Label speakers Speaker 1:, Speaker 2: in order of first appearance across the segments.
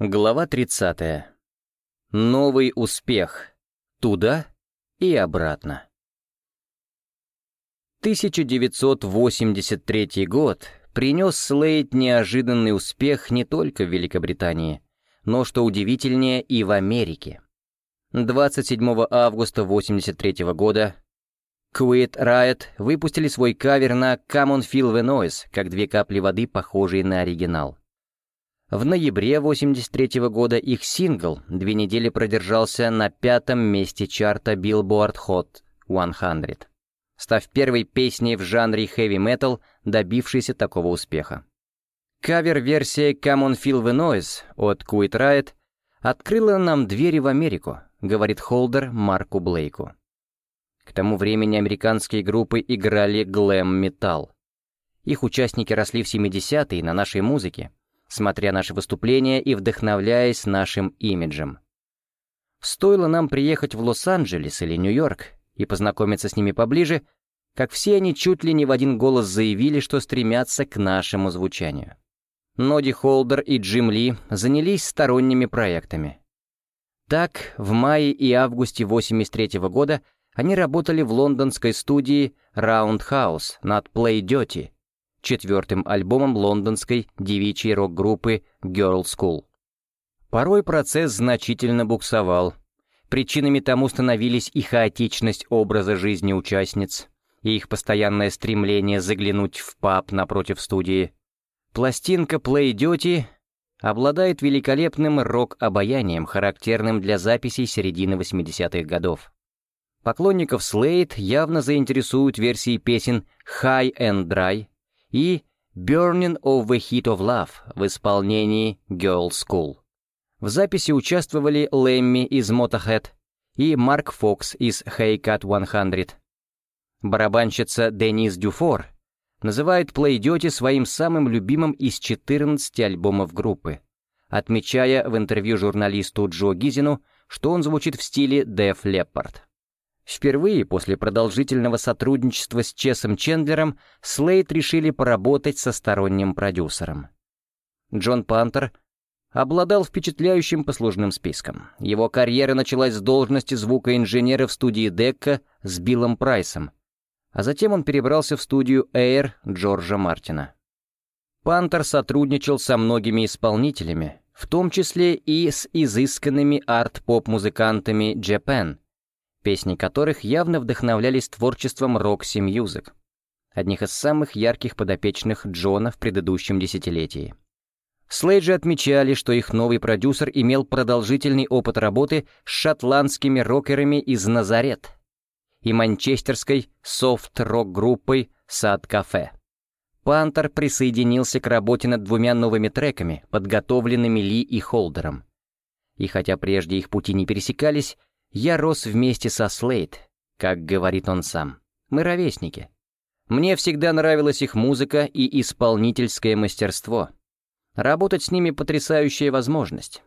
Speaker 1: Глава 30. Новый успех. Туда и обратно. 1983 год принес Слейд неожиданный успех не только в Великобритании, но, что удивительнее, и в Америке. 27 августа 1983 года Quit Riot выпустили свой кавер на Come on Feel the Noise, как две капли воды, похожие на оригинал. В ноябре 1983 года их сингл две недели продержался на пятом месте чарта Billboard Hot 100, став первой песней в жанре хэви-метал, добившейся такого успеха. Кавер-версия «Come on Feel the Noise» от Quit Riot открыла нам двери в Америку, говорит Холдер Марку Блейку. К тому времени американские группы играли глэм-металл. Их участники росли в 70-е на нашей музыке, смотря наши выступления и вдохновляясь нашим имиджем. Стоило нам приехать в Лос-Анджелес или Нью-Йорк и познакомиться с ними поближе, как все они чуть ли не в один голос заявили, что стремятся к нашему звучанию. Ноди Холдер и Джим Ли занялись сторонними проектами. Так, в мае и августе 83 -го года они работали в лондонской студии Roundhouse над Play Dirty, четвертым альбомом лондонской девичьей рок-группы Girl School. Порой процесс значительно буксовал. Причинами тому становились и хаотичность образа жизни участниц, и их постоянное стремление заглянуть в паб напротив студии. Пластинка Play Duty обладает великолепным рок-обаянием, характерным для записей середины 80-х годов. Поклонников Slade явно заинтересуют версии песен High and Dry и «Burning of the Heat of Love» в исполнении Girl School. В записи участвовали Лэмми из Motorhead и Марк Фокс из Hey Cut 100. Барабанщица Денис Дюфор называет Play Dirty своим самым любимым из 14 альбомов группы, отмечая в интервью журналисту Джо Гизину, что он звучит в стиле Def Leppard. Впервые после продолжительного сотрудничества с Чесом Чендлером Слейд решили поработать со сторонним продюсером. Джон Пантер обладал впечатляющим послужным списком. Его карьера началась с должности звукоинженера в студии Декка с Биллом Прайсом, а затем он перебрался в студию Air Джорджа Мартина. Пантер сотрудничал со многими исполнителями, в том числе и с изысканными арт-поп-музыкантами Japan — песни которых явно вдохновлялись творчеством Roxy Music, одних из самых ярких подопечных Джона в предыдущем десятилетии. Слейджи отмечали, что их новый продюсер имел продолжительный опыт работы с шотландскими рокерами из Назарет и манчестерской софт-рок-группой «Сад Кафе». Пантер присоединился к работе над двумя новыми треками, подготовленными Ли и Холдером. И хотя прежде их пути не пересекались, я рос вместе со Слейд, как говорит он сам. Мы ровесники. Мне всегда нравилась их музыка и исполнительское мастерство. Работать с ними — потрясающая возможность.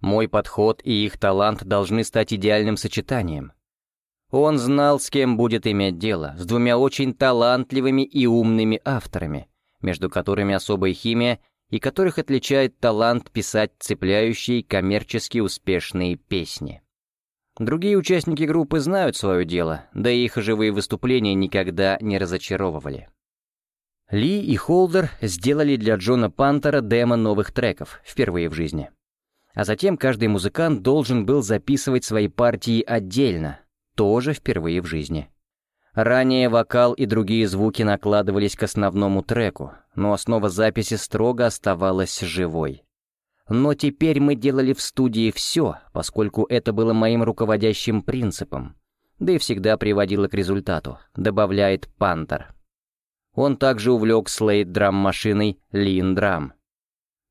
Speaker 1: Мой подход и их талант должны стать идеальным сочетанием. Он знал, с кем будет иметь дело, с двумя очень талантливыми и умными авторами, между которыми особая химия и которых отличает талант писать цепляющие коммерчески успешные песни. Другие участники группы знают свое дело, да и их живые выступления никогда не разочаровывали. Ли и Холдер сделали для Джона Пантера демо новых треков, впервые в жизни. А затем каждый музыкант должен был записывать свои партии отдельно, тоже впервые в жизни. Ранее вокал и другие звуки накладывались к основному треку, но основа записи строго оставалась живой. Но теперь мы делали в студии все, поскольку это было моим руководящим принципом, да и всегда приводило к результату, добавляет Пантер. Он также увлек Слейд драм-машиной Лин Драм.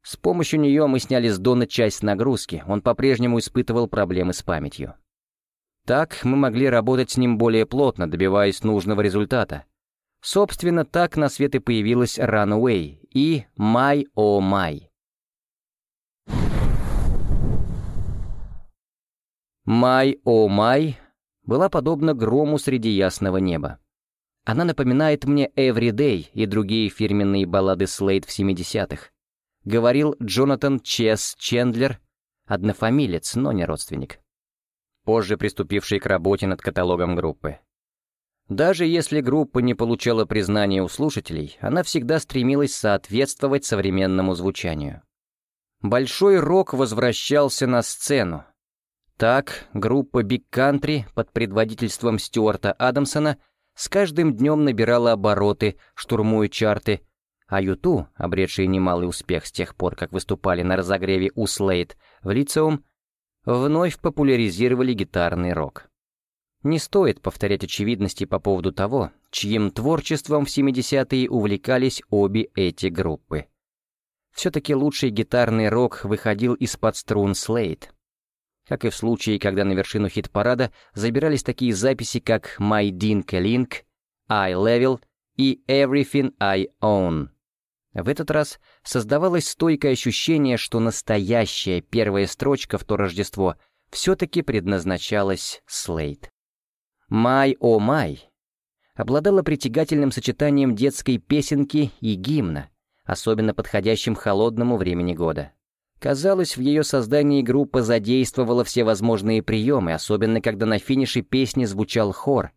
Speaker 1: С помощью нее мы сняли с Дона часть нагрузки, он по-прежнему испытывал проблемы с памятью. Так мы могли работать с ним более плотно, добиваясь нужного результата. Собственно, так на свет и появилась Runaway и My Oh My. «Май, о май» была подобна грому среди ясного неба. Она напоминает мне «Everyday» и другие фирменные баллады Слейд в 70-х. говорил Джонатан Чес Чендлер, однофамилец, но не родственник, позже приступивший к работе над каталогом группы. Даже если группа не получала признания у слушателей, она всегда стремилась соответствовать современному звучанию. Большой рок возвращался на сцену. Так, группа Big Country под предводительством Стюарта Адамсона с каждым днем набирала обороты, штурмуя чарты, а Юту, обретшие немалый успех с тех пор, как выступали на разогреве у Слейд в Лицеум, вновь популяризировали гитарный рок. Не стоит повторять очевидности по поводу того, чьим творчеством в 70-е увлекались обе эти группы. Все-таки лучший гитарный рок выходил из-под струн Слейд. Как и в случае, когда на вершину хит-парада забирались такие записи, как «My Dink Link», «I Level» и «Everything I Own». В этот раз создавалось стойкое ощущение, что настоящая первая строчка в то Рождество все-таки предназначалась Слейд. «Май, о май» обладала притягательным сочетанием детской песенки и гимна, особенно подходящим холодному времени года. Казалось, в ее создании группа задействовала все возможные приемы, особенно когда на финише песни звучал хор,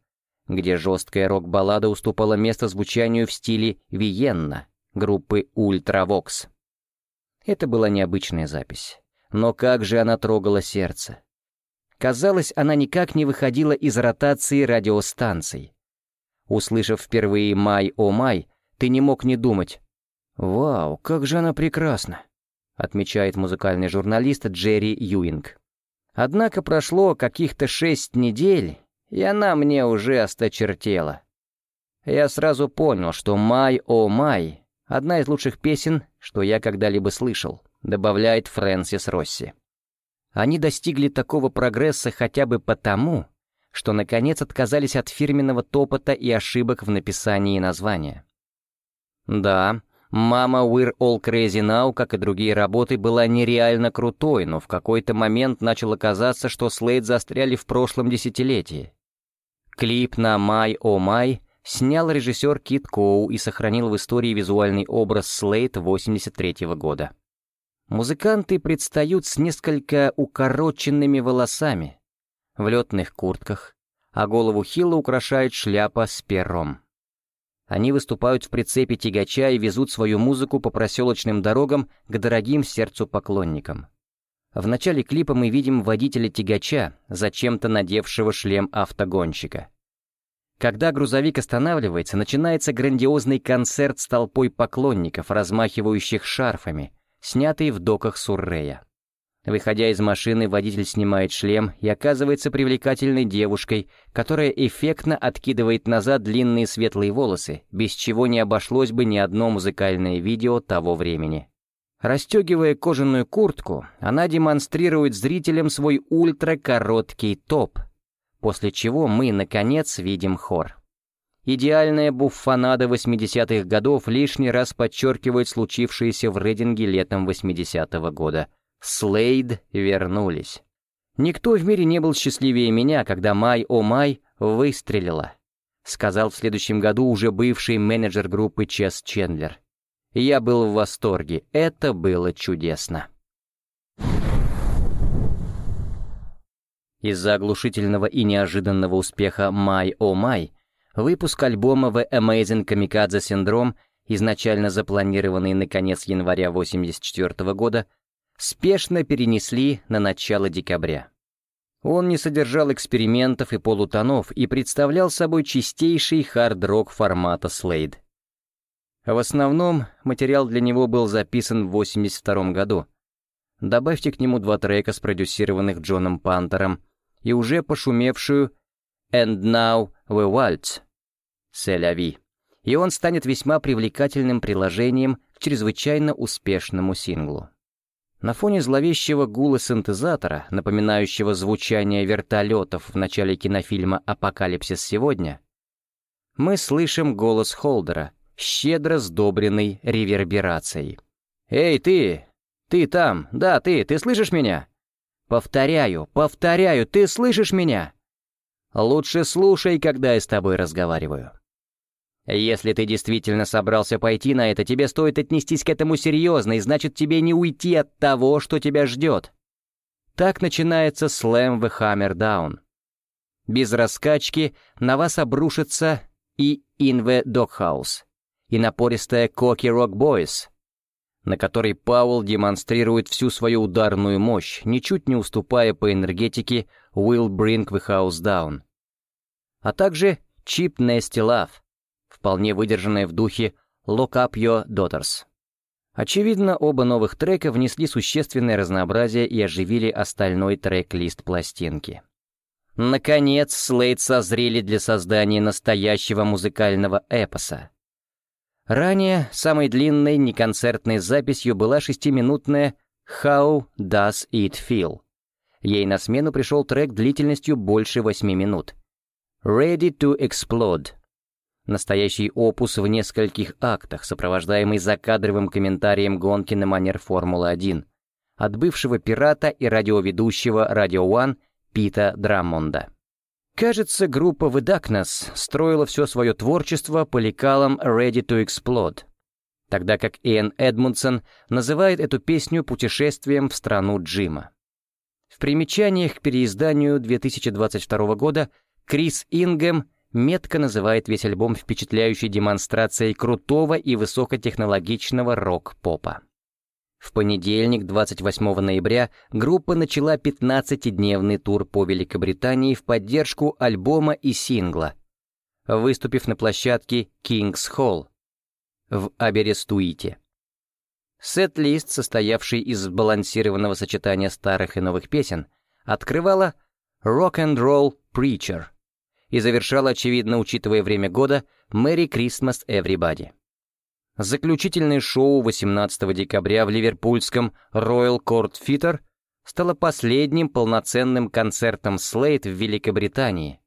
Speaker 1: где жесткая рок-баллада уступала место звучанию в стиле «Vienna» группы «Ultravox». Это была необычная запись. Но как же она трогала сердце. Казалось, она никак не выходила из ротации радиостанций. Услышав впервые «Май, о май», ты не мог не думать «Вау, как же она прекрасна!» Отмечает музыкальный журналист Джерри Юинг. Однако прошло каких-то шесть недель, и она мне уже осточертела. Я сразу понял, что «Май, о май» — одна из лучших песен, что я когда-либо слышал, добавляет Фрэнсис Росси. Они достигли такого прогресса хотя бы потому, что наконец отказались от фирменного топота и ошибок в написании названия. Да, «Мама We're All Crazy Now», как и другие работы, была нереально крутой, но в какой-то момент начало казаться, что Слейд застряли в прошлом десятилетии. Клип на «My Oh My» снял режиссер Кит Коу и сохранил в истории визуальный образ Слейд 83 -го года. Музыканты предстают с несколько укороченными волосами, в летных куртках, а голову Хилла украшает шляпа с пером. Они выступают в прицепе тягача и везут свою музыку по проселочным дорогам к дорогим сердцу поклонникам. В начале клипа мы видим водителя тягача, зачем-то надевшего шлем автогонщика. Когда грузовик останавливается, начинается грандиозный концерт с толпой поклонников, размахивающих шарфами, снятый в доках Суррея. Выходя из машины, водитель снимает шлем и оказывается привлекательной девушкой, которая эффектно откидывает назад длинные светлые волосы, без чего не обошлось бы ни одно музыкальное видео того времени. Растегивая кожаную куртку, она демонстрирует зрителям свой ультракороткий топ, после чего мы, наконец, видим хор. Идеальная буффонада 80-х годов лишний раз подчеркивает случившееся в Рейдинге летом 80-го года. Слейд вернулись. Никто в мире не был счастливее меня, когда Май О Май выстрелила, сказал в следующем году уже бывший менеджер группы Чес Чендлер. Я был в восторге, это было чудесно. Из-за оглушительного и неожиданного успеха «Май, о май» Выпуск альбома The Amazing Kamikaze Syndrome, изначально запланированный на конец января 1984 года, спешно перенесли на начало декабря. Он не содержал экспериментов и полутонов и представлял собой чистейший хард-рок формата Slade. В основном материал для него был записан в 1982 году. Добавьте к нему два трека, спродюсированных Джоном Пантером, и уже пошумевшую «And Now We Waltz» «Селяви», и он станет весьма привлекательным приложением к чрезвычайно успешному синглу. На фоне зловещего гула синтезатора, напоминающего звучание вертолетов в начале кинофильма «Апокалипсис сегодня», мы слышим голос Холдера, щедро сдобренный реверберацией. «Эй, ты! Ты там! Да, ты! Ты слышишь меня?» «Повторяю, повторяю, ты слышишь меня?» Лучше слушай, когда я с тобой разговариваю. Если ты действительно собрался пойти на это, тебе стоит отнестись к этому серьезно, и значит тебе не уйти от того, что тебя ждет. Так начинается Slam the Hammer Down. Без раскачки на вас обрушится и the Doghouse, и напористая Cocky Rock Boys, на которой Паул демонстрирует всю свою ударную мощь, ничуть не уступая по энергетике Will Bring the House Down. А также Cheap Nasty Love, вполне выдержанная в духе Lock Up Your Daughters. Очевидно, оба новых трека внесли существенное разнообразие и оживили остальной трек-лист пластинки. Наконец, Слейд созрели для создания настоящего музыкального эпоса. Ранее самой длинной неконцертной записью была шестиминутная «How Does It Feel?». Ей на смену пришел трек длительностью больше восьми минут. «Ready to Explode», Настоящий опус в нескольких актах, сопровождаемый закадровым комментарием гонки на манер Формулы-1 от бывшего пирата и радиоведущего Radio One Пита Драммонда. Кажется, группа Darkness строила все свое творчество по лекалам Ready to Explode, тогда как Иэн Эдмундсон называет эту песню путешествием в страну Джима. В примечаниях к переизданию 2022 года Крис Ингем метко называет весь альбом впечатляющей демонстрацией крутого и высокотехнологичного рок-попа. В понедельник, 28 ноября, группа начала 15-дневный тур по Великобритании в поддержку альбома и сингла, выступив на площадке King's Hall в Аберестуите. Сет-лист, состоявший из сбалансированного сочетания старых и новых песен, открывала «Rock and Roll Preacher», и завершала, очевидно, учитывая время года, «Merry Christmas, Everybody». Заключительное шоу 18 декабря в ливерпульском Royal Court Theatre стало последним полноценным концертом Слейд в Великобритании.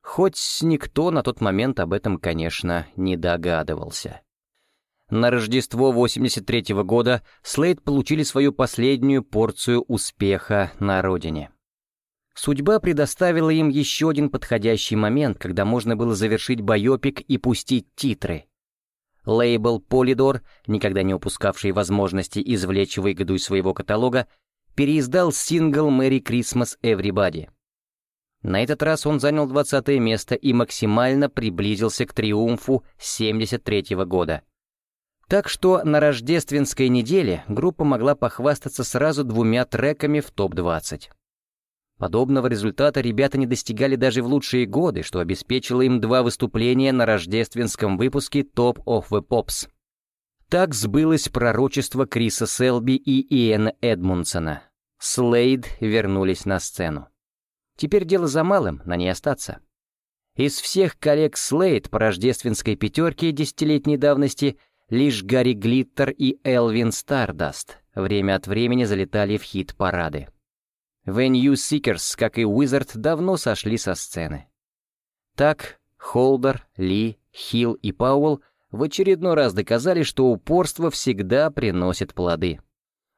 Speaker 1: Хоть никто на тот момент об этом, конечно, не догадывался. На Рождество 83 -го года Слейд получили свою последнюю порцию успеха на родине. Судьба предоставила им еще один подходящий момент, когда можно было завершить байопик и пустить титры. Лейбл Polydor, никогда не упускавший возможности извлечь выгоду из своего каталога, переиздал сингл «Merry Christmas Everybody». На этот раз он занял 20 место и максимально приблизился к триумфу 73 -го года. Так что на рождественской неделе группа могла похвастаться сразу двумя треками в топ-20. Подобного результата ребята не достигали даже в лучшие годы, что обеспечило им два выступления на рождественском выпуске Top of the Pops. Так сбылось пророчество Криса Селби и Иэна Эдмунсона. Слейд вернулись на сцену. Теперь дело за малым, на ней остаться. Из всех коллег Слейд по рождественской пятерке десятилетней давности лишь Гарри Глиттер и Элвин Стардаст время от времени залетали в хит-парады. New Seekers, как и Wizard, давно сошли со сцены. Так, Холдер, Ли, Хилл и Пауэлл в очередной раз доказали, что упорство всегда приносит плоды.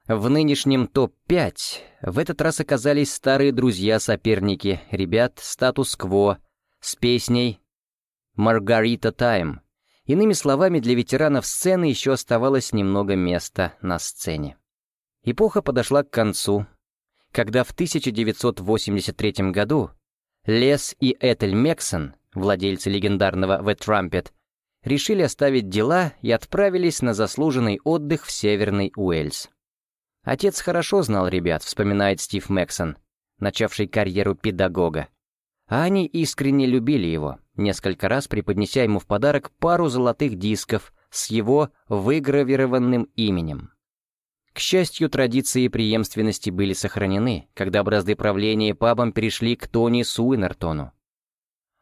Speaker 1: В нынешнем топ-5 в этот раз оказались старые друзья-соперники, ребят статус-кво, с песней «Маргарита Тайм». Иными словами, для ветеранов сцены еще оставалось немного места на сцене. Эпоха подошла к концу, когда в 1983 году Лес и Этель Мексон, владельцы легендарного The Trumpet, решили оставить дела и отправились на заслуженный отдых в Северный Уэльс. Отец хорошо знал ребят, вспоминает Стив Мэксон, начавший карьеру педагога. А они искренне любили его, несколько раз преподнеся ему в подарок пару золотых дисков с его выгравированным именем. К счастью, традиции преемственности были сохранены, когда бразды правления пабом перешли к Тони Суинертону.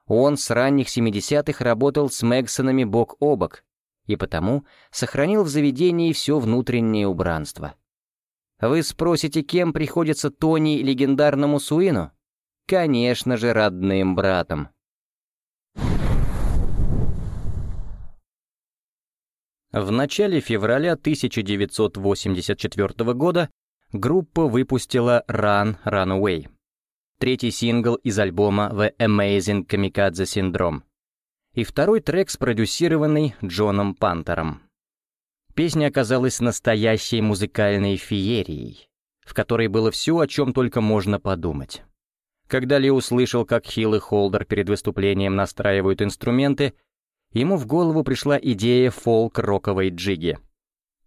Speaker 1: Он с ранних 70-х работал с Мэгсонами бок о бок, и потому сохранил в заведении все внутреннее убранство. Вы спросите, кем приходится Тони легендарному Суину? Конечно же, родным братом. В начале февраля 1984 года группа выпустила Run Runaway, третий сингл из альбома The Amazing Kamikaze Syndrome. и второй трек, спродюсированный Джоном Пантером. Песня оказалась настоящей музыкальной феерией, в которой было все, о чем только можно подумать. Когда Ли услышал, как Хилл и Холдер перед выступлением настраивают инструменты, ему в голову пришла идея фолк-роковой джиги.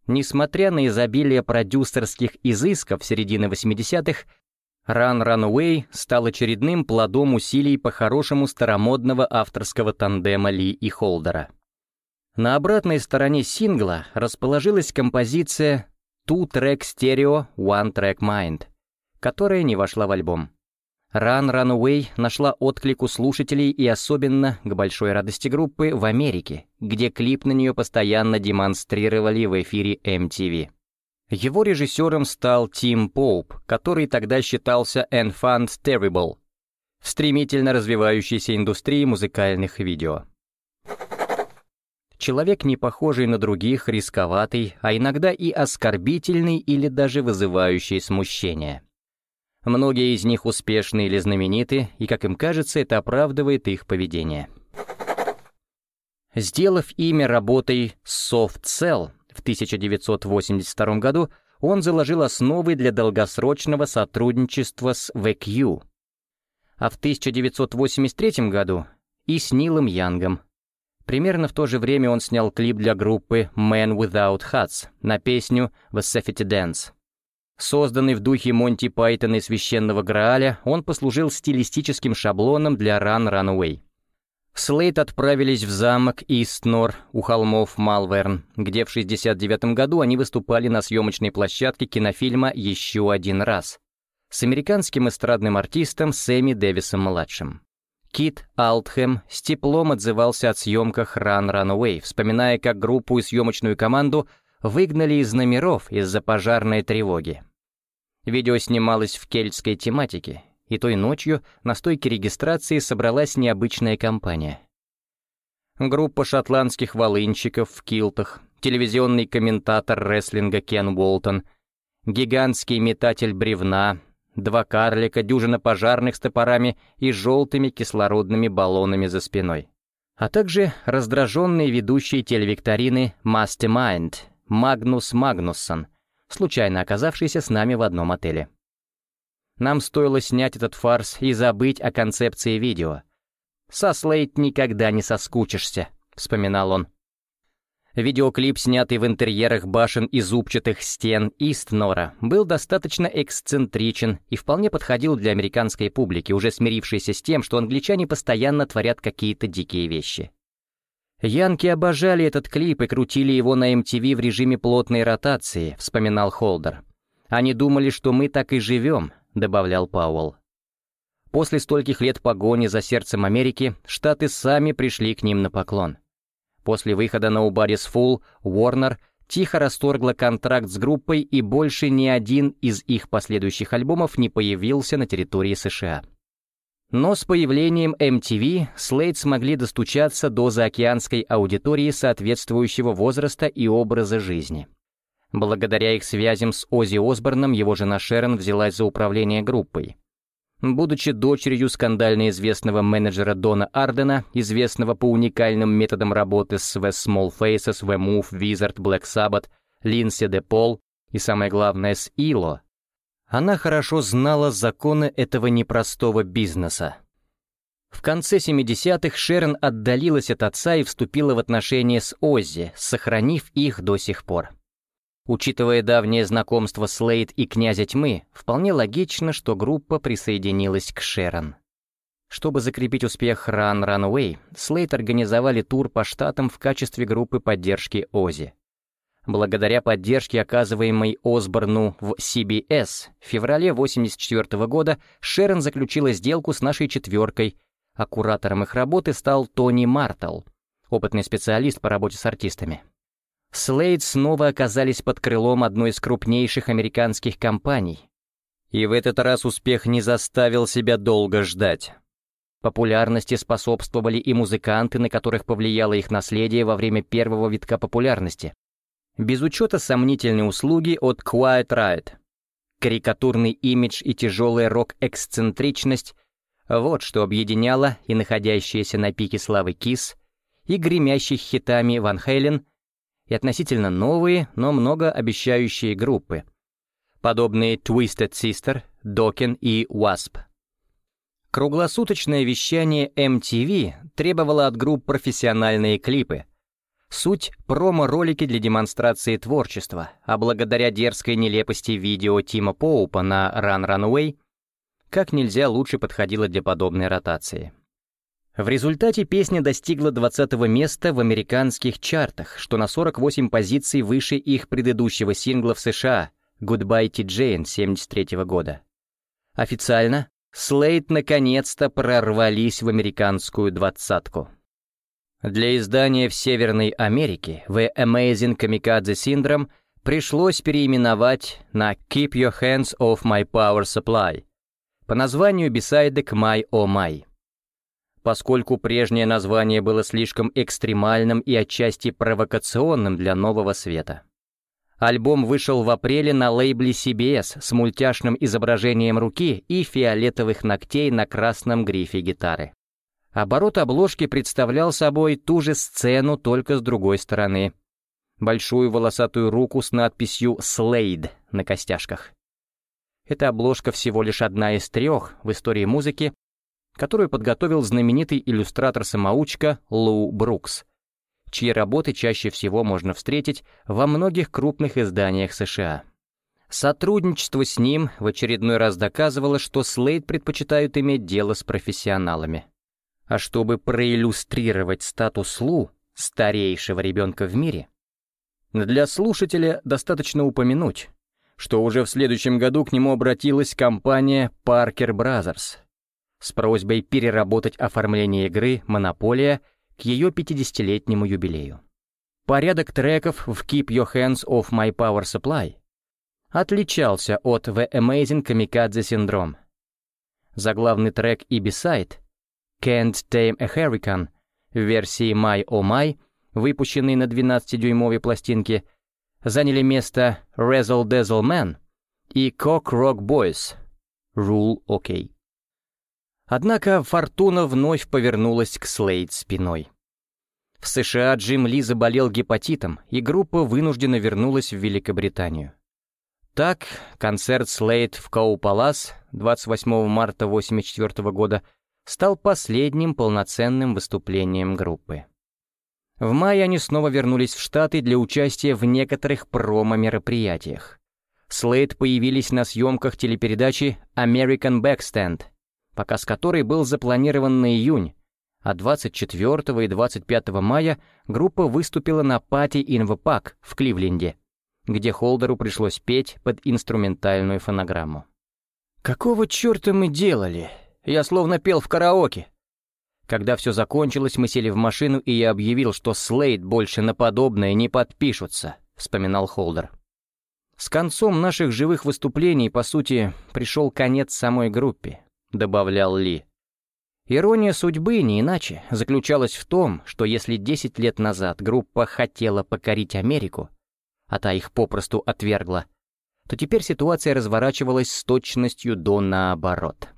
Speaker 1: Несмотря на изобилие продюсерских изысков середины 80-х, Run Runaway стал очередным плодом усилий по-хорошему старомодного авторского тандема Ли и Холдера. На обратной стороне сингла расположилась композиция Two Track Stereo One Track Mind, которая не вошла в альбом. Run Runaway нашла отклик у слушателей и особенно, к большой радости группы, в Америке, где клип на нее постоянно демонстрировали в эфире MTV. Его режиссером стал Тим Поуп, который тогда считался Enfant Terrible в стремительно развивающейся индустрии музыкальных видео. Человек, не похожий на других, рисковатый, а иногда и оскорбительный или даже вызывающий смущение. Многие из них успешны или знамениты, и, как им кажется, это оправдывает их поведение. Сделав имя работой Soft Cell в 1982 году, он заложил основы для долгосрочного сотрудничества с VQ, а в 1983 году и с Нилом Янгом. Примерно в то же время он снял клип для группы Man Without Hats на песню The Safety Dance. Созданный в духе Монти Пайтона и Священного Грааля, он послужил стилистическим шаблоном для Run Runaway. Слейт отправились в замок Истнор у холмов Малверн, где в 1969 году они выступали на съемочной площадке кинофильма «Еще один раз» с американским эстрадным артистом Сэмми Дэвисом-младшим. Кит Алтхэм с теплом отзывался от съемках Run Runaway, вспоминая, как группу и съемочную команду выгнали из номеров из-за пожарной тревоги. Видео снималось в кельтской тематике, и той ночью на стойке регистрации собралась необычная компания. Группа шотландских волынщиков в килтах, телевизионный комментатор рестлинга Кен Уолтон, гигантский метатель бревна, два карлика, дюжина пожарных с топорами и желтыми кислородными баллонами за спиной. А также раздраженный ведущий телевикторины Mastermind Магнус Магнуссон — случайно оказавшийся с нами в одном отеле. Нам стоило снять этот фарс и забыть о концепции видео. «Со Слейт никогда не соскучишься», — вспоминал он. Видеоклип, снятый в интерьерах башен и зубчатых стен Истнора, был достаточно эксцентричен и вполне подходил для американской публики, уже смирившейся с тем, что англичане постоянно творят какие-то дикие вещи. «Янки обожали этот клип и крутили его на MTV в режиме плотной ротации», — вспоминал Холдер. «Они думали, что мы так и живем», — добавлял Пауэлл. После стольких лет погони за сердцем Америки, Штаты сами пришли к ним на поклон. После выхода на Nobody's Fool, Warner тихо расторгла контракт с группой, и больше ни один из их последующих альбомов не появился на территории США. Но с появлением MTV Слейд смогли достучаться до заокеанской аудитории соответствующего возраста и образа жизни. Благодаря их связям с Оззи Осборном его жена Шерон взялась за управление группой. Будучи дочерью скандально известного менеджера Дона Ардена, известного по уникальным методам работы с The Small Faces, The Move, Wizard, Black Sabbath, Линси де Пол и, самое главное, с Ило, она хорошо знала законы этого непростого бизнеса. В конце 70-х Шерон отдалилась от отца и вступила в отношения с Оззи, сохранив их до сих пор. Учитывая давнее знакомство Слейд и Князя Тьмы, вполне логично, что группа присоединилась к Шерон. Чтобы закрепить успех Run Runaway, Слейд организовали тур по штатам в качестве группы поддержки Ози. Благодаря поддержке, оказываемой Осборну в CBS, в феврале 1984 года Шерон заключила сделку с нашей четверкой, а куратором их работы стал Тони Мартл, опытный специалист по работе с артистами. Слейд снова оказались под крылом одной из крупнейших американских компаний. И в этот раз успех не заставил себя долго ждать. Популярности способствовали и музыканты, на которых повлияло их наследие во время первого витка популярности, без учета сомнительной услуги от Quiet Riot. Карикатурный имидж и тяжелая рок-эксцентричность — вот что объединяло и находящиеся на пике славы Кис, и гремящих хитами Ван Хейлен и относительно новые, но многообещающие группы, подобные Twisted Sister, Dokken и Wasp. Круглосуточное вещание MTV требовало от групп профессиональные клипы. Суть — промо-ролики для демонстрации творчества, а благодаря дерзкой нелепости видео Тима Поупа на Run Runway как нельзя лучше подходило для подобной ротации. В результате песня достигла 20 места в американских чартах, что на 48 позиций выше их предыдущего сингла в США «Goodbye T. Jane» 73 года. Официально Слейд наконец-то прорвались в американскую двадцатку. Для издания в Северной Америке The Amazing Kamikaze Syndrome пришлось переименовать на Keep Your Hands Off My Power Supply по названию бисайдек My Oh My. Поскольку прежнее название было слишком экстремальным и отчасти провокационным для нового света. Альбом вышел в апреле на лейбле CBS с мультяшным изображением руки и фиолетовых ногтей на красном грифе гитары. Оборот обложки представлял собой ту же сцену, только с другой стороны. Большую волосатую руку с надписью «Slade» на костяшках. Эта обложка всего лишь одна из трех в истории музыки, которую подготовил знаменитый иллюстратор-самоучка Лу Брукс — чьи работы чаще всего можно встретить во многих крупных изданиях США. Сотрудничество с ним в очередной раз доказывало, что Слейд предпочитают иметь дело с профессионалами. А чтобы проиллюстрировать статус Лу, старейшего ребенка в мире, для слушателя достаточно упомянуть, что уже в следующем году к нему обратилась компания Parker Brothers с просьбой переработать оформление игры «Монополия» к ее 50-летнему юбилею. Порядок треков в Keep Your Hands Off My Power Supply отличался от The Amazing Kamikaze Syndrome. Заглавный трек и бисайд Can't Tame a Hurricane в версии My Oh My, выпущенный на 12-дюймовой пластинке, заняли место Razzle Dazzle Man и Cock Rock Boys Rule OK. Однако фортуна вновь повернулась к Слейд спиной. В США Джим Ли заболел гепатитом, и группа вынуждена вернулась в Великобританию. Так, концерт Слейд в Кау-Палас 28 марта 1984 года стал последним полноценным выступлением группы. В мае они снова вернулись в Штаты для участия в некоторых промо-мероприятиях. Слейд появились на съемках телепередачи «American Backstand», показ которой был запланирован на июнь, а 24 и 25 мая группа выступила на пати in Park в Кливленде, где Холдеру пришлось петь под инструментальную фонограмму. «Какого черта мы делали? Я словно пел в караоке». Когда все закончилось, мы сели в машину, и я объявил, что Слейд больше на подобное не подпишутся, вспоминал Холдер. С концом наших живых выступлений, по сути, пришел конец самой группе. — добавлял Ли. Ирония судьбы, не иначе, заключалась в том, что если 10 лет назад группа хотела покорить Америку, а та их попросту отвергла, то теперь ситуация разворачивалась с точностью до наоборот.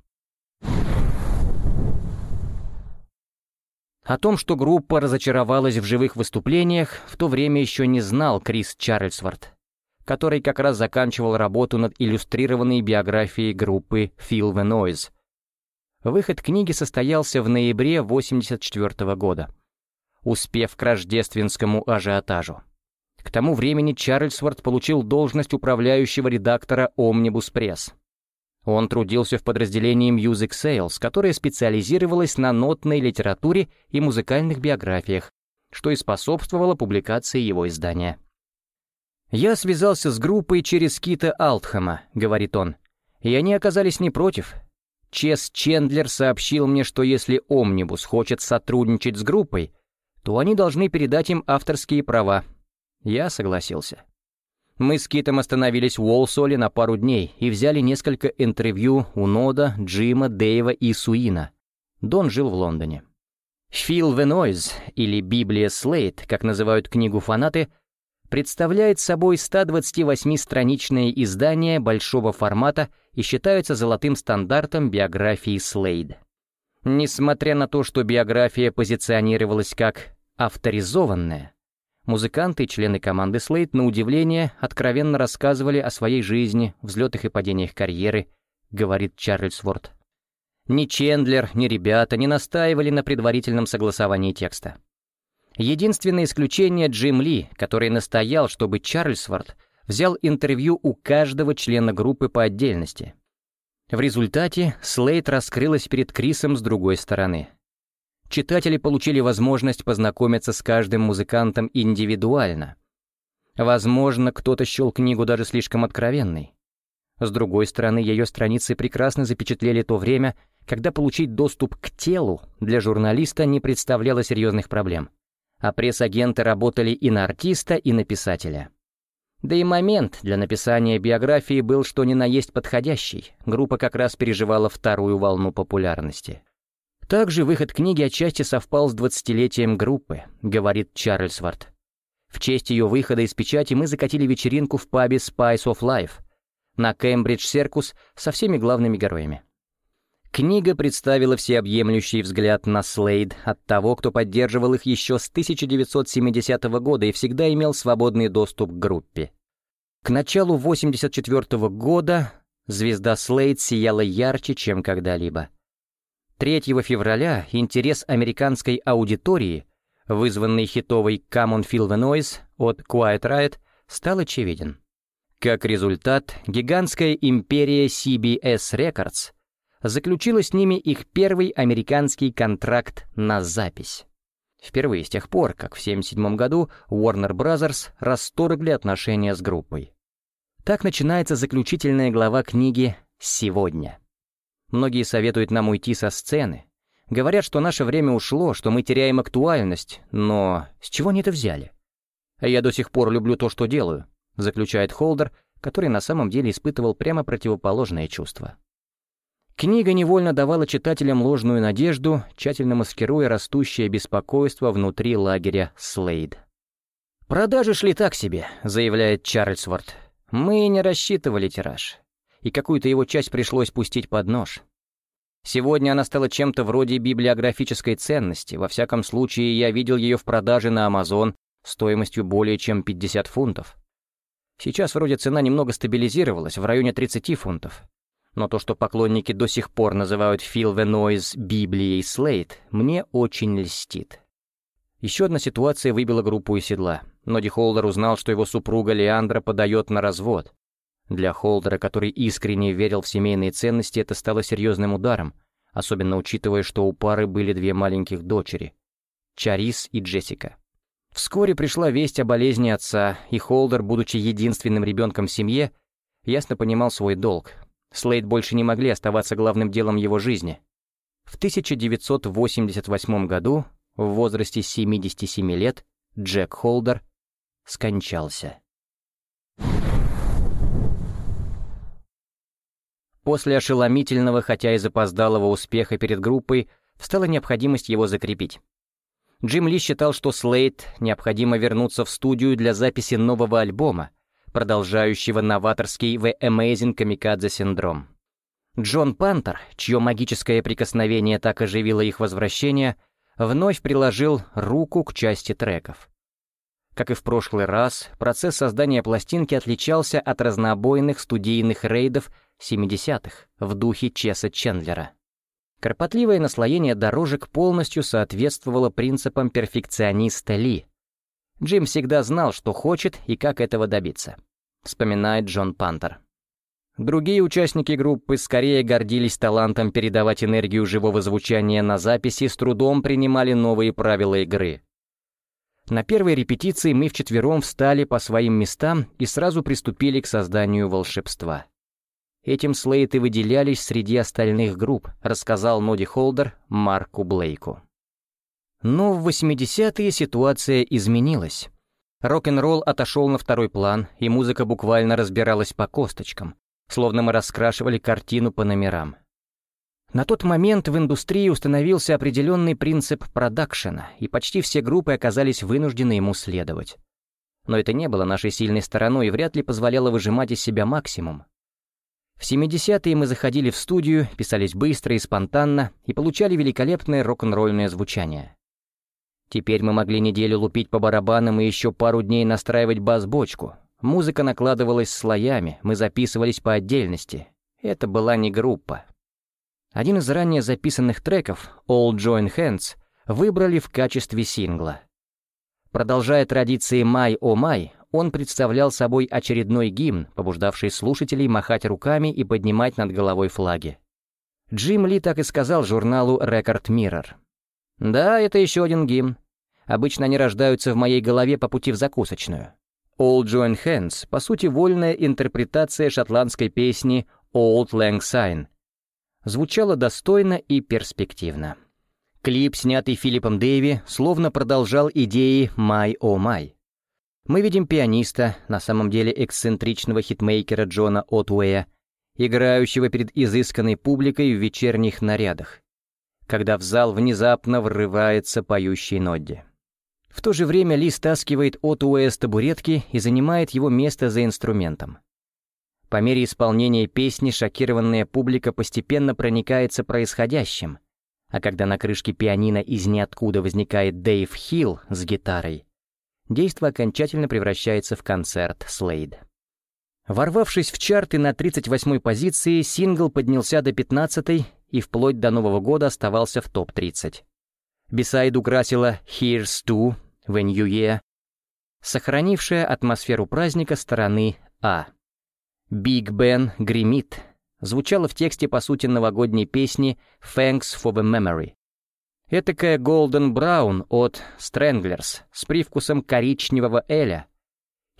Speaker 1: О том, что группа разочаровалась в живых выступлениях, в то время еще не знал Крис Чарльзворт, который как раз заканчивал работу над иллюстрированной биографией группы Feel the Noise — Выход книги состоялся в ноябре 1984 года, успев к рождественскому ажиотажу. К тому времени Чарльзворт получил должность управляющего редактора Omnibus Press. Он трудился в подразделении Music Sales, которое специализировалось на нотной литературе и музыкальных биографиях, что и способствовало публикации его издания. «Я связался с группой через Кита Алтхэма», — говорит он, — «и они оказались не против, Чес Чендлер сообщил мне, что если Омнибус хочет сотрудничать с группой, то они должны передать им авторские права. Я согласился. Мы с Китом остановились в Уолсоле на пару дней и взяли несколько интервью у Нода, Джима, Дэйва и Суина. Дон жил в Лондоне. «Feel the Noise» или «Библия Слейд», как называют книгу фанаты, представляет собой 128-страничное издание большого формата и считается золотым стандартом биографии Слейд. Несмотря на то, что биография позиционировалась как авторизованное. Музыканты и члены команды Слейд, на удивление, откровенно рассказывали о своей жизни, взлетах и падениях карьеры, говорит Чарльз Ворд. Ни Чендлер, ни ребята не настаивали на предварительном согласовании текста. Единственное исключение Джим Ли, который настоял, чтобы Чарльзворд взял интервью у каждого члена группы по отдельности. В результате Слейд раскрылась перед Крисом с другой стороны. Читатели получили возможность познакомиться с каждым музыкантом индивидуально. Возможно, кто-то счел книгу даже слишком откровенной. С другой стороны, ее страницы прекрасно запечатлели то время, когда получить доступ к телу для журналиста не представляло серьезных проблем. А пресс-агенты работали и на артиста, и на писателя. Да и момент для написания биографии был что ни на есть подходящий. Группа как раз переживала вторую волну популярности. Также выход книги отчасти совпал с двадцатилетием группы, говорит Чарльз Варт. В честь ее выхода из печати мы закатили вечеринку в пабе Spice of Life на Кембридж Серкус со всеми главными героями. Книга представила всеобъемлющий взгляд на Слейд от того, кто поддерживал их еще с 1970 года и всегда имел свободный доступ к группе. К началу 1984 года звезда Слейд сияла ярче, чем когда-либо. 3 февраля интерес американской аудитории, вызванный хитовой «Come on Feel the Noise» от Quiet Riot, стал очевиден. Как результат, гигантская империя CBS Records — заключила с ними их первый американский контракт на запись. Впервые с тех пор, как в 1977 году Warner Bros. расторгли отношения с группой. Так начинается заключительная глава книги «Сегодня». Многие советуют нам уйти со сцены. Говорят, что наше время ушло, что мы теряем актуальность, но с чего они это взяли? «Я до сих пор люблю то, что делаю», заключает Холдер, который на самом деле испытывал прямо противоположное чувство. Книга невольно давала читателям ложную надежду, тщательно маскируя растущее беспокойство внутри лагеря Слейд. «Продажи шли так себе», — заявляет Чарльзворт. «Мы не рассчитывали тираж, и какую-то его часть пришлось пустить под нож. Сегодня она стала чем-то вроде библиографической ценности, во всяком случае я видел ее в продаже на Amazon стоимостью более чем 50 фунтов. Сейчас вроде цена немного стабилизировалась, в районе 30 фунтов но то, что поклонники до сих пор называют the Noise Библией Слейд, мне очень льстит. Еще одна ситуация выбила группу из седла. Ноди Холдер узнал, что его супруга Леандра подает на развод. Для Холдера, который искренне верил в семейные ценности, это стало серьезным ударом, особенно учитывая, что у пары были две маленьких дочери — Чарис и Джессика. Вскоре пришла весть о болезни отца, и Холдер, будучи единственным ребенком в семье, ясно понимал свой долг, Слейд больше не могли оставаться главным делом его жизни. В 1988 году, в возрасте 77 лет, Джек Холдер скончался. После ошеломительного, хотя и запоздалого успеха перед группой, встала необходимость его закрепить. Джим Ли считал, что Слейд необходимо вернуться в студию для записи нового альбома, продолжающего новаторский The Amazing Kamikaze синдром. Джон Пантер, чье магическое прикосновение так оживило их возвращение, вновь приложил руку к части треков. Как и в прошлый раз, процесс создания пластинки отличался от разнобойных студийных рейдов 70-х в духе Чеса Чендлера. Кропотливое наслоение дорожек полностью соответствовало принципам перфекциониста Ли, Джим всегда знал, что хочет и как этого добиться, вспоминает Джон Пантер. Другие участники группы скорее гордились талантом передавать энергию живого звучания на записи, с трудом принимали новые правила игры. На первой репетиции мы вчетвером встали по своим местам и сразу приступили к созданию волшебства. Этим Слейты выделялись среди остальных групп, рассказал Ноди Холдер Марку Блейку. Но в 80-е ситуация изменилась. Рок-н-ролл отошел на второй план, и музыка буквально разбиралась по косточкам, словно мы раскрашивали картину по номерам. На тот момент в индустрии установился определенный принцип продакшена, и почти все группы оказались вынуждены ему следовать. Но это не было нашей сильной стороной и вряд ли позволяло выжимать из себя максимум. В 70-е мы заходили в студию, писались быстро и спонтанно и получали великолепное рок-н-ролльное звучание. Теперь мы могли неделю лупить по барабанам и еще пару дней настраивать бас-бочку. Музыка накладывалась слоями, мы записывались по отдельности. Это была не группа. Один из ранее записанных треков, All Join Hands, выбрали в качестве сингла. Продолжая традиции «Май, о май», он представлял собой очередной гимн, побуждавший слушателей махать руками и поднимать над головой флаги. Джим Ли так и сказал журналу Record Mirror. «Да, это еще один гимн. Обычно они рождаются в моей голове по пути в закусочную. All Join Hands, по сути, вольная интерпретация шотландской песни Old Lang Syne. Звучала достойно и перспективно. Клип, снятый Филиппом Дэйви, словно продолжал идеи «Май, о май». Мы видим пианиста, на самом деле эксцентричного хитмейкера Джона Отуэя, играющего перед изысканной публикой в вечерних нарядах, когда в зал внезапно врывается поющий Нодди. В то же время Ли стаскивает Отуэя с табуретки и занимает его место за инструментом. По мере исполнения песни шокированная публика постепенно проникается происходящим — а когда на крышке пианино из ниоткуда возникает Дэйв Хилл с гитарой, действо окончательно превращается в концерт Слейд. Ворвавшись в чарты на 38-й позиции, сингл поднялся до 15-й и вплоть до Нового года оставался в топ-30. B-side украсила «Here's to» «The New Year», сохранившая атмосферу праздника стороны А. Биг Бен гремит, звучало в тексте, по сути, новогодней песни «Thanks for the Memory». Этакая Golden Brown от Stranglers с привкусом коричневого эля.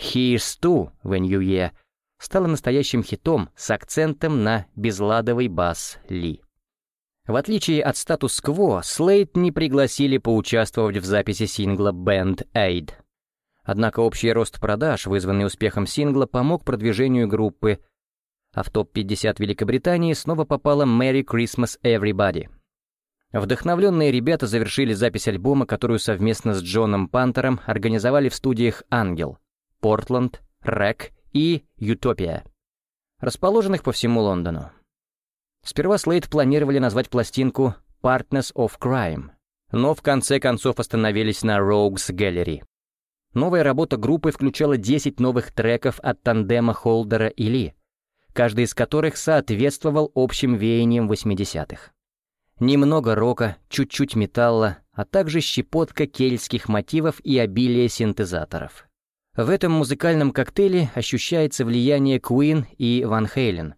Speaker 1: «Here's to when you hear» стала настоящим хитом с акцентом на безладовый бас Ли. В отличие от статус-кво, Слейд не пригласили поучаствовать в записи сингла Band Aid. Однако общий рост продаж, вызванный успехом сингла, помог продвижению группы а в топ-50 Великобритании снова попала «Merry Christmas Everybody». Вдохновленные ребята завершили запись альбома, которую совместно с Джоном Пантером организовали в студиях «Ангел», «Портленд», «Рэк» и «Ютопия», расположенных по всему Лондону. Сперва Слейд планировали назвать пластинку «Partners of Crime», но в конце концов остановились на Rogues Gallery. Новая работа группы включала 10 новых треков от тандема Холдера и Ли, каждый из которых соответствовал общим веяниям 80-х. Немного рока, чуть-чуть металла, а также щепотка кельтских мотивов и обилие синтезаторов. В этом музыкальном коктейле ощущается влияние Queen и Ван Хейлен.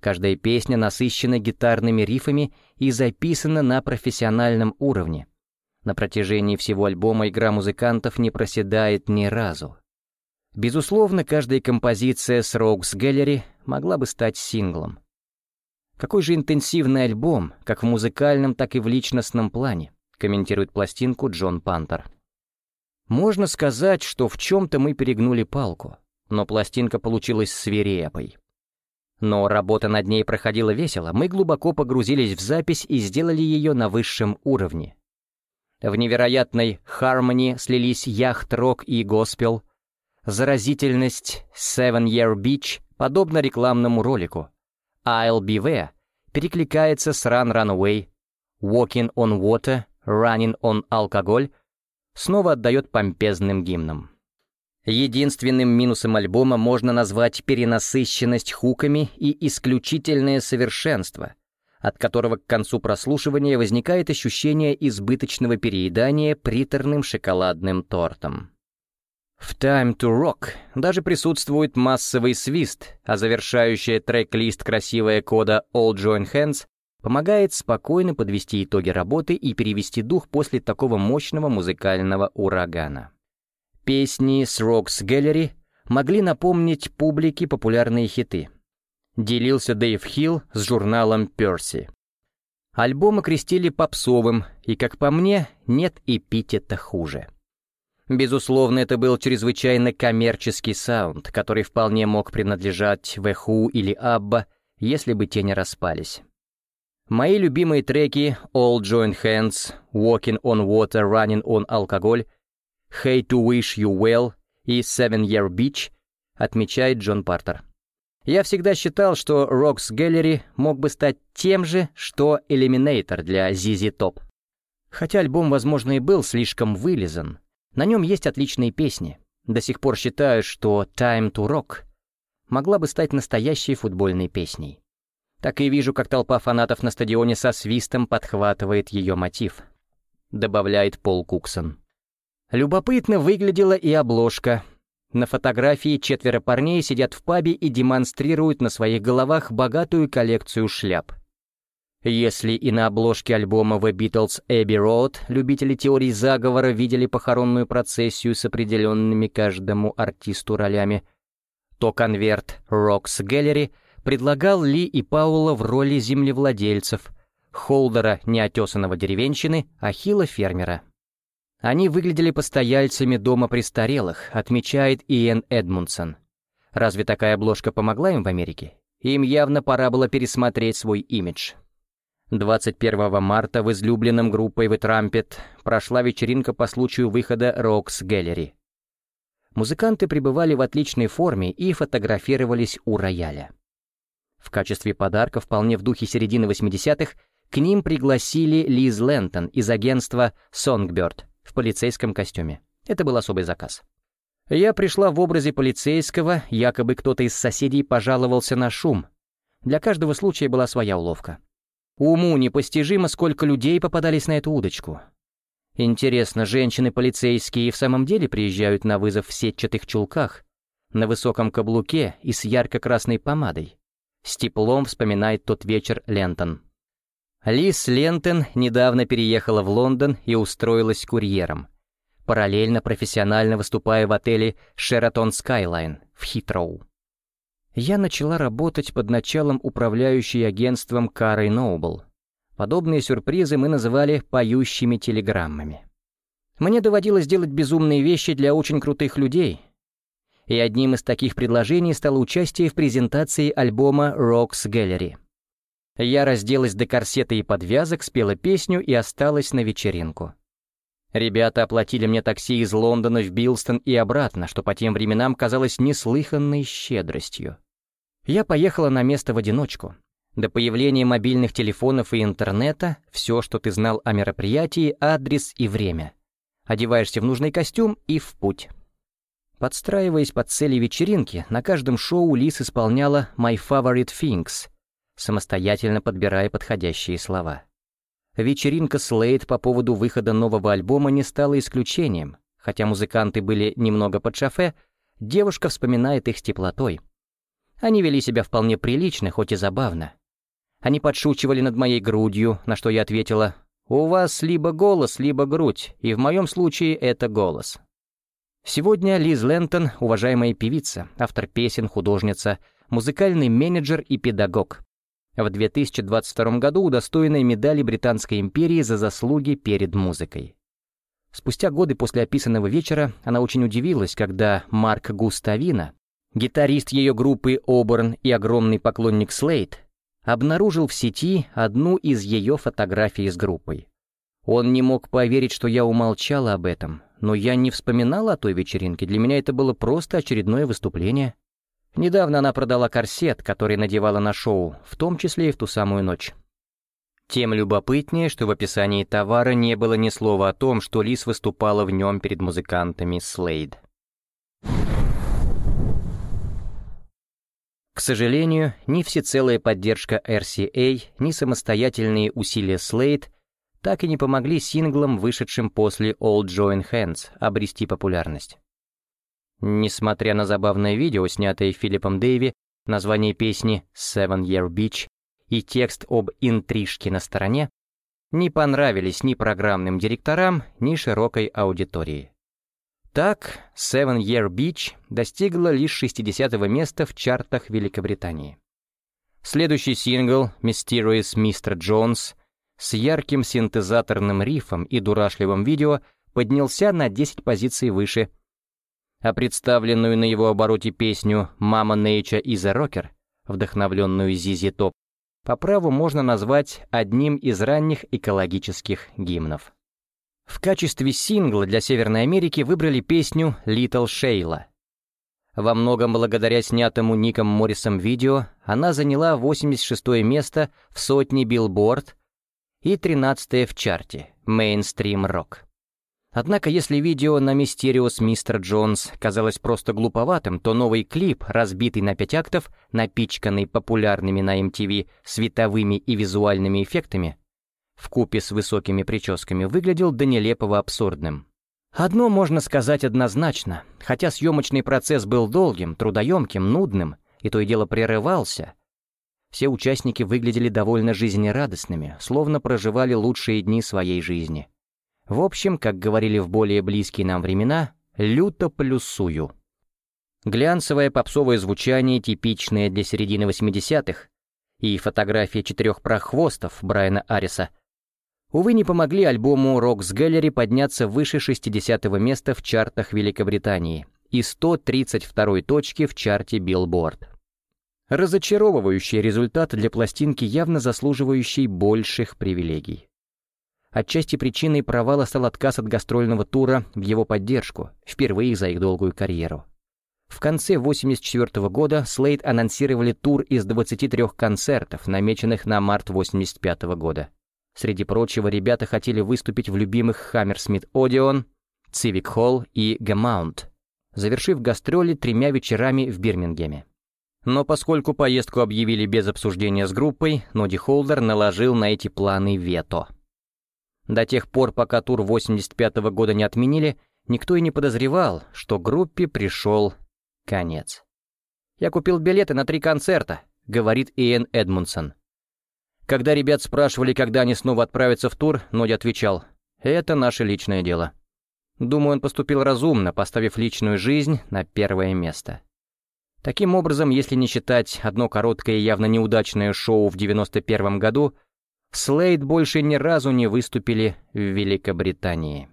Speaker 1: Каждая песня насыщена гитарными рифами и записана на профессиональном уровне. На протяжении всего альбома игра музыкантов не проседает ни разу. Безусловно, каждая композиция с Rogues Gallery могла бы стать синглом. Какой же интенсивный альбом, как в музыкальном, так и в личностном плане, комментирует пластинку Джон Пантер. Можно сказать, что в чем-то мы перегнули палку, но пластинка получилась свирепой. Но работа над ней проходила весело, мы глубоко погрузились в запись и сделали ее на высшем уровне. В невероятной хармонии слились яхт-рок и госпел, заразительность Seven Year Beach подобно рекламному ролику. I'll Be There перекликается с Run Runaway, Walking on Water, Running on Alcohol, снова отдает помпезным гимнам. Единственным минусом альбома можно назвать перенасыщенность хуками и исключительное совершенство, от которого к концу прослушивания возникает ощущение избыточного переедания приторным шоколадным тортом. В «Time to Rock» даже присутствует массовый свист, а завершающая трек-лист красивая кода «All Join Hands» помогает спокойно подвести итоги работы и перевести дух после такого мощного музыкального урагана. Песни с Rocks Gallery могли напомнить публике популярные хиты. Делился Дэйв Хилл с журналом Перси. Альбом окрестили попсовым, и, как по мне, нет эпитета хуже. Безусловно, это был чрезвычайно коммерческий саунд, который вполне мог принадлежать The или Абба, если бы те не распались. Мои любимые треки «All Join Hands», «Walking on Water, Running on Alcohol», «Hate to Wish You Well» и «Seven Year Beach» отмечает Джон Партер. Я всегда считал, что Rocks Gallery мог бы стать тем же, что Eliminator для ZZ Top. Хотя альбом, возможно, и был слишком вылизан, на нем есть отличные песни. До сих пор считаю, что «Time to Rock» могла бы стать настоящей футбольной песней. Так и вижу, как толпа фанатов на стадионе со свистом подхватывает ее мотив. Добавляет Пол Куксон. Любопытно выглядела и обложка. На фотографии четверо парней сидят в пабе и демонстрируют на своих головах богатую коллекцию шляп. Если и на обложке альбома The Beatles Abbey Road любители теорий заговора видели похоронную процессию с определенными каждому артисту ролями, то конверт Rocks Gallery предлагал Ли и Паула в роли землевладельцев, Холдера неотесанного деревенщины, Ахилла фермера. Они выглядели постояльцами дома престарелых, отмечает Иэн Эдмундсон. Разве такая обложка помогла им в Америке? Им явно пора было пересмотреть свой имидж. 21 марта в излюбленном группой The Trumpet прошла вечеринка по случаю выхода Rocks Gallery. Музыканты пребывали в отличной форме и фотографировались у рояля. В качестве подарка, вполне в духе середины 80-х, к ним пригласили Лиз Лэнтон из агентства Songbird в полицейском костюме. Это был особый заказ. Я пришла в образе полицейского, якобы кто-то из соседей пожаловался на шум. Для каждого случая была своя уловка. Уму непостижимо, сколько людей попадались на эту удочку. Интересно, женщины-полицейские в самом деле приезжают на вызов в сетчатых чулках, на высоком каблуке и с ярко-красной помадой. С теплом вспоминает тот вечер Лентон. Лис Лентон недавно переехала в Лондон и устроилась курьером, параллельно профессионально выступая в отеле «Sheraton Skyline» в Хитроу я начала работать под началом управляющей агентством Карой Ноубл. Подобные сюрпризы мы называли «поющими телеграммами». Мне доводилось делать безумные вещи для очень крутых людей. И одним из таких предложений стало участие в презентации альбома Rocks Gallery. Я разделась до корсета и подвязок, спела песню и осталась на вечеринку. Ребята оплатили мне такси из Лондона в Билстон и обратно, что по тем временам казалось неслыханной щедростью. Я поехала на место в одиночку. До появления мобильных телефонов и интернета все, что ты знал о мероприятии, адрес и время. Одеваешься в нужный костюм и в путь. Подстраиваясь под цели вечеринки, на каждом шоу Лис исполняла «My Favorite Things», самостоятельно подбирая подходящие слова. Вечеринка Слейд по поводу выхода нового альбома не стала исключением. Хотя музыканты были немного под шофе, девушка вспоминает их с теплотой. Они вели себя вполне прилично, хоть и забавно. Они подшучивали над моей грудью, на что я ответила, «У вас либо голос, либо грудь, и в моем случае это голос». Сегодня Лиз Лентон, уважаемая певица, автор песен, художница, музыкальный менеджер и педагог в 2022 году удостоенной медали Британской империи за заслуги перед музыкой. Спустя годы после описанного вечера она очень удивилась, когда Марк Густавина, гитарист ее группы Оберн и огромный поклонник Слейд, обнаружил в сети одну из ее фотографий с группой. Он не мог поверить, что я умолчала об этом, но я не вспоминала о той вечеринке, для меня это было просто очередное выступление. Недавно она продала корсет, который надевала на шоу, в том числе и в ту самую ночь. Тем любопытнее, что в описании товара не было ни слова о том, что Лис выступала в нем перед музыкантами Слейд. К сожалению, ни всецелая поддержка RCA, ни самостоятельные усилия Слейд так и не помогли синглам, вышедшим после All Join Hands, обрести популярность. Несмотря на забавное видео, снятое Филиппом Дэйви, название песни «Seven Year Beach» и текст об интрижке на стороне, не понравились ни программным директорам, ни широкой аудитории. Так, Seven Year Beach достигла лишь 60 места в чартах Великобритании. Следующий сингл «Mysterious Mr. Jones» с ярким синтезаторным рифом и дурашливым видео поднялся на 10 позиций выше а представленную на его обороте песню «Mama Nature Is a Rocker», вдохновленную ZZ Top, по праву можно назвать одним из ранних экологических гимнов. В качестве сингла для Северной Америки выбрали песню «Little Sheila». Во многом благодаря снятому Ником Моррисом видео она заняла 86 место в сотне Билборд и 13 в чарте «Mainstream Rock». Однако, если видео на «Мистериус Мистер Джонс» казалось просто глуповатым, то новый клип, разбитый на пять актов, напичканный популярными на MTV световыми и визуальными эффектами, в купе с высокими прическами, выглядел до нелепого абсурдным. Одно можно сказать однозначно, хотя съемочный процесс был долгим, трудоемким, нудным, и то и дело прерывался, все участники выглядели довольно жизнерадостными, словно проживали лучшие дни своей жизни. В общем, как говорили в более близкие нам времена, люто плюсую. Глянцевое попсовое звучание, типичное для середины 80-х, и фотография четырех прохвостов Брайана Ариса, увы, не помогли альбому Rocks Gallery подняться выше 60-го места в чартах Великобритании и 132-й точки в чарте Billboard. Разочаровывающий результат для пластинки, явно заслуживающий больших привилегий. Отчасти причиной провала стал отказ от гастрольного тура в его поддержку, впервые за их долгую карьеру. В конце 1984 года Слейд анонсировали тур из 23 концертов, намеченных на март 1985 года. Среди прочего, ребята хотели выступить в любимых Hammersmith Odeon, Hall и Gamount, завершив гастроли тремя вечерами в Бирмингеме. Но поскольку поездку объявили без обсуждения с группой, Ноди Холдер наложил на эти планы вето — до тех пор, пока тур 85 -го года не отменили, никто и не подозревал, что группе пришел конец. «Я купил билеты на три концерта», — говорит Иэн Эдмунсон. Когда ребят спрашивали, когда они снова отправятся в тур, Ноди отвечал, «Это наше личное дело». Думаю, он поступил разумно, поставив личную жизнь на первое место. Таким образом, если не считать одно короткое и явно неудачное шоу в 91 году, Слейд больше ни разу не выступили в Великобритании.